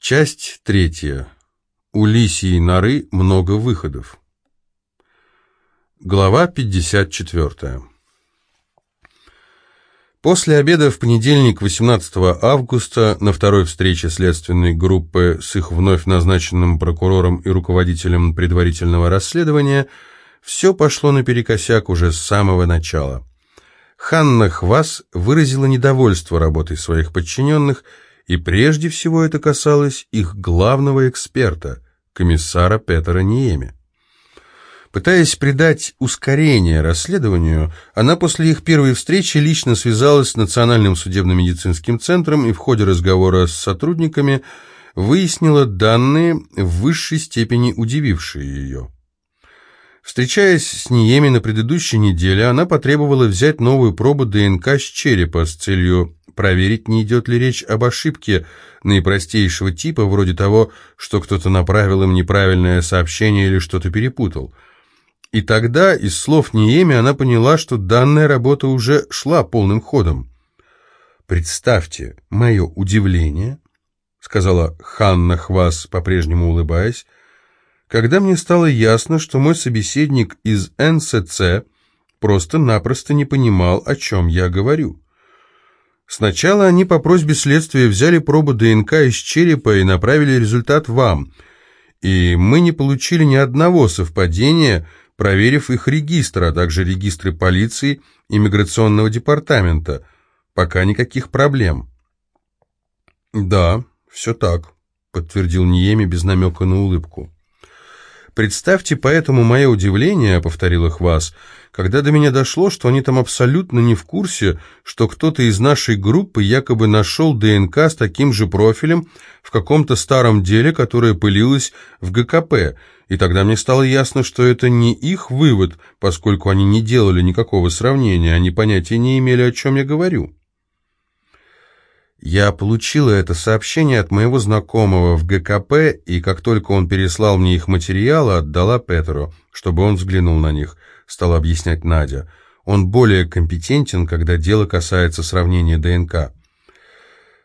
Часть третья. У лисьей норы много выходов. Глава 54. После обеда в понедельник, 18 августа, на второй встрече следственной группы с их вновь назначенным прокурором и руководителем предварительного расследования, все пошло наперекосяк уже с самого начала. Ханна Хвас выразила недовольство работой своих подчиненных – и прежде всего это касалось их главного эксперта, комиссара Петера Ниеми. Пытаясь придать ускорение расследованию, она после их первой встречи лично связалась с Национальным судебно-медицинским центром и в ходе разговора с сотрудниками выяснила данные, в высшей степени удивившие ее. Встречаясь с Ниеми на предыдущей неделе, она потребовала взять новую пробу ДНК с черепа с целью проверить, не идет ли речь об ошибке наипростейшего типа, вроде того, что кто-то направил им неправильное сообщение или что-то перепутал. И тогда из слов Ниеми она поняла, что данная работа уже шла полным ходом. «Представьте мое удивление», — сказала Ханна Хвас, по-прежнему улыбаясь, когда мне стало ясно, что мой собеседник из НСЦ просто-напросто не понимал, о чем я говорю. Сначала они по просьбе следствия взяли пробу ДНК из черепа и направили результат вам. И мы не получили ни одного совпадения, проверив их регистр, а также регистры полиции и миграционного департамента. Пока никаких проблем. «Да, все так», — подтвердил Ниеми без намека на улыбку. «Представьте поэтому мое удивление», — повторил их вас, «когда до меня дошло, что они там абсолютно не в курсе, что кто-то из нашей группы якобы нашел ДНК с таким же профилем в каком-то старом деле, которое пылилось в ГКП, и тогда мне стало ясно, что это не их вывод, поскольку они не делали никакого сравнения, они понятия не имели, о чем я говорю». Я получила это сообщение от моего знакомого в ГКП, и как только он переслал мне их материалы, отдала Петру, чтобы он взглянул на них, стала объяснять Надя. Он более компетентен, когда дело касается сравнения ДНК.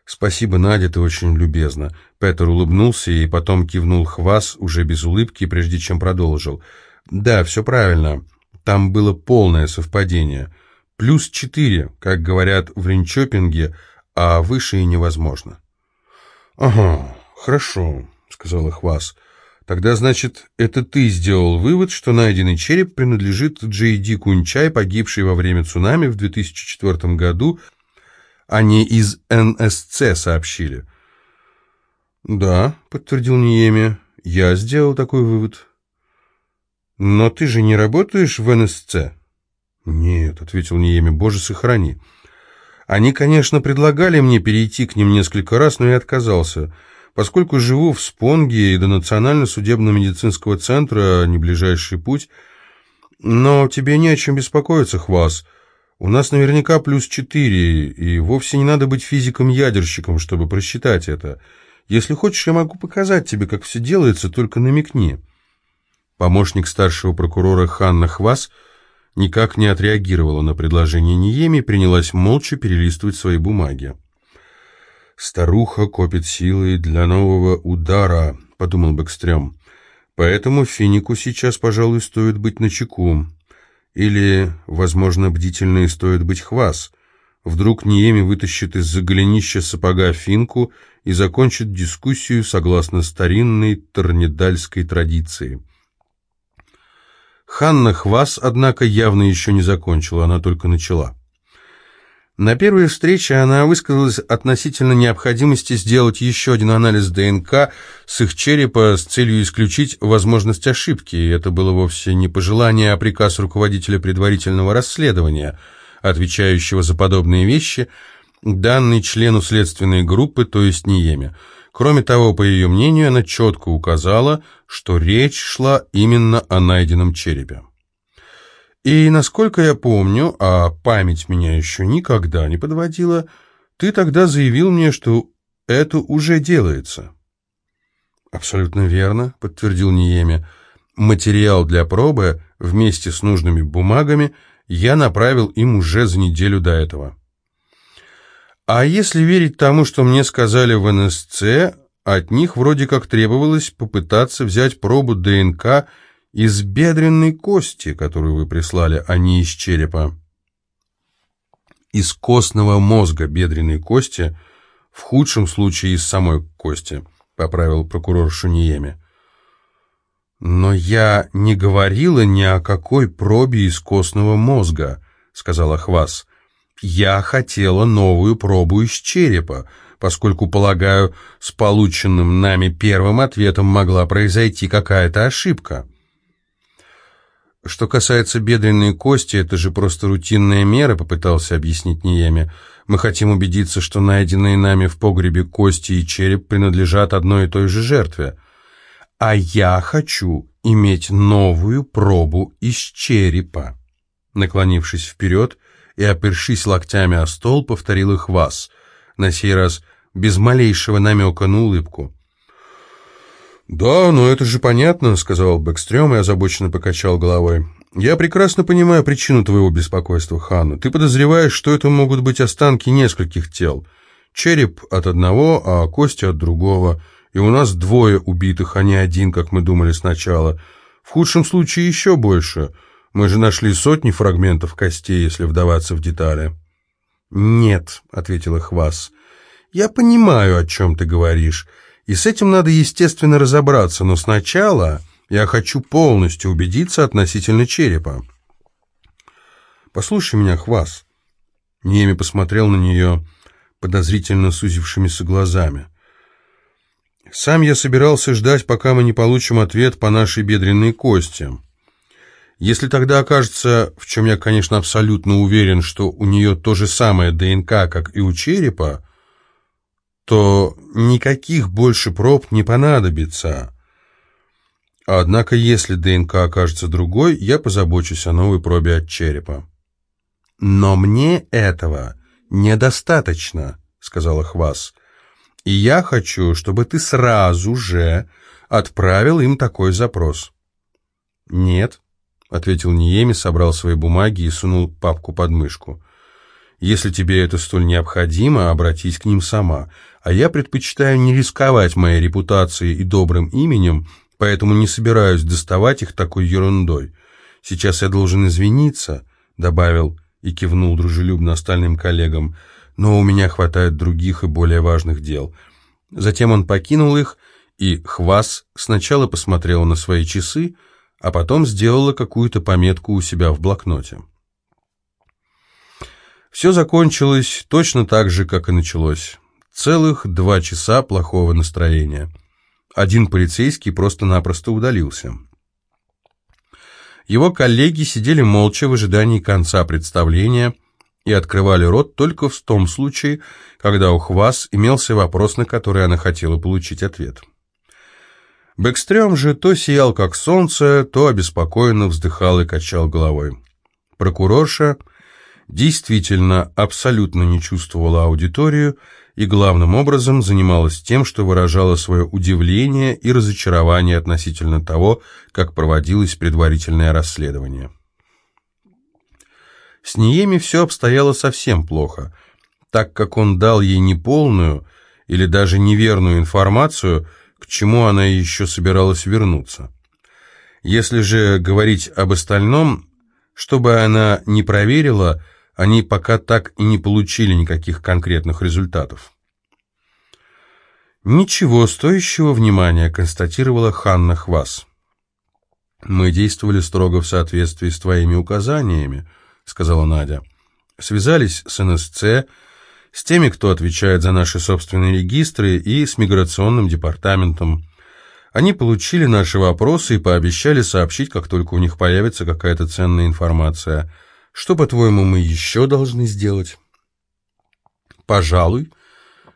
«Спасибо, Надя, ты очень любезна». Петр улыбнулся и потом кивнул хвас, уже без улыбки, прежде чем продолжил. «Да, все правильно. Там было полное совпадение. Плюс четыре, как говорят в Ринчопинге, — а выше и невозможно. «Ага, хорошо», — сказал Хвас. «Тогда, значит, это ты сделал вывод, что найденный череп принадлежит Джей Кунчай, погибшей во время цунами в 2004 году, а не из НСЦ сообщили». «Да», — подтвердил Ниеми, — «я сделал такой вывод». «Но ты же не работаешь в НСЦ?» «Нет», — ответил Ниеми, — «боже, сохрани». Они, конечно, предлагали мне перейти к ним несколько раз, но я отказался. Поскольку живу в Спонге и до Национально-судебно-медицинского центра не ближайший путь, но тебе не о чем беспокоиться, Хвас. У нас наверняка плюс четыре, и вовсе не надо быть физиком-ядерщиком, чтобы просчитать это. Если хочешь, я могу показать тебе, как все делается, только намекни». Помощник старшего прокурора Ханна Хвас – никак не отреагировала на предложение Ниеми принялась молча перелистывать свои бумаги. «Старуха копит силы для нового удара», — подумал Бэкстрём. «Поэтому Финику сейчас, пожалуй, стоит быть начеку. Или, возможно, бдительной стоит быть хвас. Вдруг Ниеми вытащит из-за голенища сапога Финку и закончит дискуссию согласно старинной торнедальской традиции». Ханна Хвас, однако, явно еще не закончила, она только начала. На первой встрече она высказалась относительно необходимости сделать еще один анализ ДНК с их черепа с целью исключить возможность ошибки, и это было вовсе не пожелание, а приказ руководителя предварительного расследования, отвечающего за подобные вещи, данный члену следственной группы, то есть Ниеме. Кроме того, по ее мнению, она четко указала, что речь шла именно о найденном черепе. И, насколько я помню, а память меня еще никогда не подводила, ты тогда заявил мне, что это уже делается. Абсолютно верно, подтвердил Ниеми. Материал для пробы вместе с нужными бумагами я направил им уже за неделю до этого. А если верить тому, что мне сказали в НСЦ, От них вроде как требовалось попытаться взять пробу ДНК из бедренной кости, которую вы прислали, а не из черепа. Из костного мозга бедренной кости, в худшем случае из самой кости, поправил прокурор Шуниеми. «Но я не говорила ни о какой пробе из костного мозга», — сказала Хвас. «Я хотела новую пробу из черепа, поскольку, полагаю, с полученным нами первым ответом могла произойти какая-то ошибка». «Что касается бедренной кости, это же просто рутинная мера», — попытался объяснить Ниеми. «Мы хотим убедиться, что найденные нами в погребе кости и череп принадлежат одной и той же жертве». «А я хочу иметь новую пробу из черепа». Наклонившись вперед и опершись локтями о стол, повторил их вас, на сей раз без малейшего намека на улыбку. «Да, но это же понятно», — сказал Бэкстрём и озабоченно покачал головой. «Я прекрасно понимаю причину твоего беспокойства, Ханна. Ты подозреваешь, что это могут быть останки нескольких тел. Череп от одного, а кости от другого. И у нас двое убитых, а не один, как мы думали сначала. В худшем случае еще больше. Мы же нашли сотни фрагментов костей, если вдаваться в детали». «Нет», — ответила Хвас. «Я понимаю, о чем ты говоришь». И с этим надо, естественно, разобраться, но сначала я хочу полностью убедиться относительно черепа. «Послушай меня, Хвас». Неми посмотрел на нее подозрительно сузившимися глазами. «Сам я собирался ждать, пока мы не получим ответ по нашей бедренной кости. Если тогда окажется, в чем я, конечно, абсолютно уверен, что у нее то же самое ДНК, как и у черепа, то никаких больше проб не понадобится. Однако, если ДНК окажется другой, я позабочусь о новой пробе от черепа. «Но мне этого недостаточно», — сказала Хвас. «И я хочу, чтобы ты сразу же отправил им такой запрос». «Нет», — ответил Ниеми, собрал свои бумаги и сунул папку под мышку. «Если тебе это столь необходимо, обратись к ним сама а я предпочитаю не рисковать моей репутацией и добрым именем, поэтому не собираюсь доставать их такой ерундой. Сейчас я должен извиниться», — добавил и кивнул дружелюбно остальным коллегам, «но у меня хватает других и более важных дел». Затем он покинул их, и Хвас сначала посмотрела на свои часы, а потом сделала какую-то пометку у себя в блокноте. Все закончилось точно так же, как и началось. Целых два часа плохого настроения. Один полицейский просто-напросто удалился. Его коллеги сидели молча в ожидании конца представления и открывали рот только в том случае, когда у Хвас имелся вопрос, на который она хотела получить ответ. Бэкстрём же то сиял как солнце, то обеспокоенно вздыхал и качал головой. Прокурорша действительно абсолютно не чувствовала аудиторию и главным образом занималась тем, что выражала свое удивление и разочарование относительно того, как проводилось предварительное расследование. С Ниеми все обстояло совсем плохо, так как он дал ей неполную или даже неверную информацию, к чему она еще собиралась вернуться. Если же говорить об остальном, чтобы она не проверила, они пока так и не получили никаких конкретных результатов. «Ничего стоящего внимания», — констатировала Ханна Хвас. «Мы действовали строго в соответствии с твоими указаниями», — сказала Надя. «Связались с НСЦ, с теми, кто отвечает за наши собственные регистры, и с миграционным департаментом. Они получили наши вопросы и пообещали сообщить, как только у них появится какая-то ценная информация. Что, по-твоему, мы еще должны сделать?» «Пожалуй»,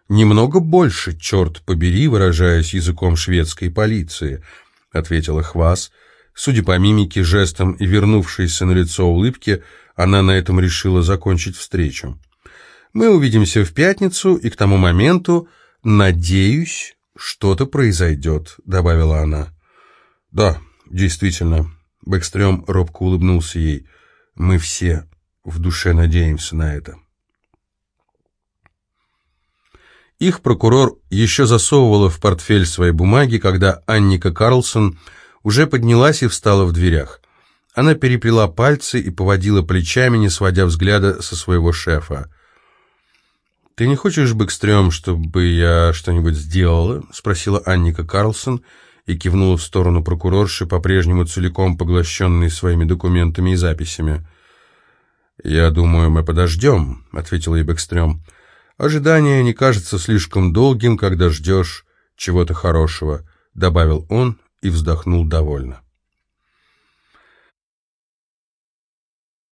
«Немного больше, черт побери, выражаясь языком шведской полиции», — ответила Хвас. Судя по мимике, жестам и вернувшейся на лицо улыбке, она на этом решила закончить встречу. «Мы увидимся в пятницу, и к тому моменту, надеюсь, что-то произойдет», — добавила она. «Да, действительно», — Бэкстрём робко улыбнулся ей. «Мы все в душе надеемся на это». Их прокурор еще засовывала в портфель свои бумаги, когда Анника Карлсон уже поднялась и встала в дверях. Она переплела пальцы и поводила плечами, не сводя взгляда со своего шефа. «Ты не хочешь, Бэкстрём, чтобы я что-нибудь сделала?» — спросила Анника Карлсон и кивнула в сторону прокурорши, по-прежнему целиком поглощенной своими документами и записями. «Я думаю, мы подождем», — ответила ей Бэкстрём. «Ожидание не кажется слишком долгим, когда ждешь чего-то хорошего», — добавил он и вздохнул довольно.